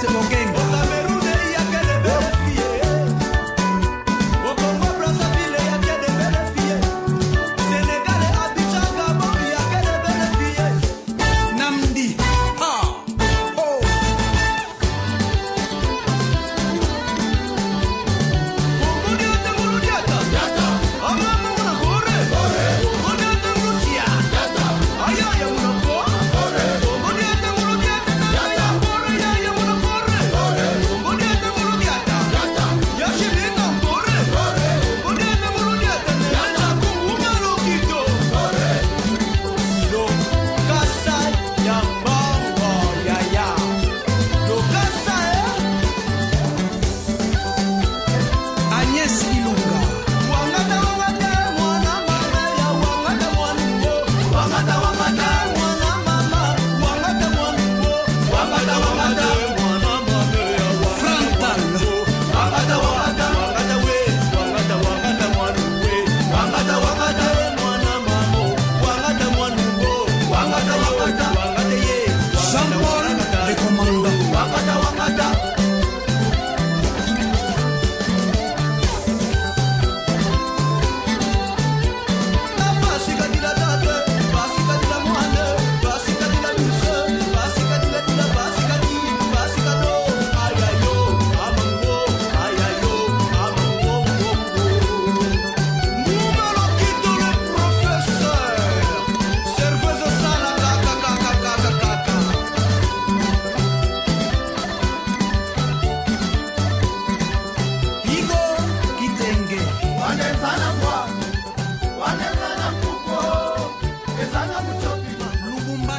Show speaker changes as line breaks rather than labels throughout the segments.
to go get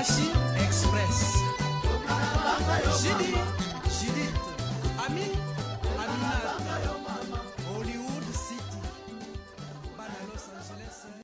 machine express jidi